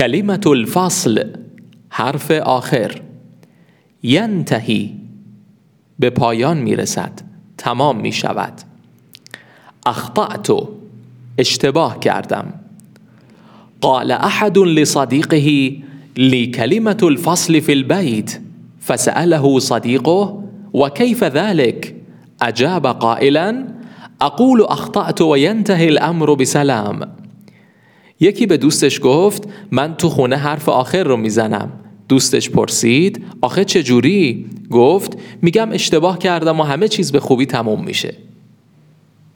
کلمت الفصل حرف آخر ینتهی به پایان میرسد تمام می شود اشتباه کردم. قال احد لصديقه لي كلمة الفصل في البيت فسأله صديقه وكيف ذلك أجاب قائلا أقول اخطأت وینتهی الامر بسلام. یکی به دوستش گفت من تو خونه حرف آخر رو می‌زنم دوستش پرسید آخه چجوری؟ گفت میگم اشتباه کردم و همه چیز به خوبی تموم میشه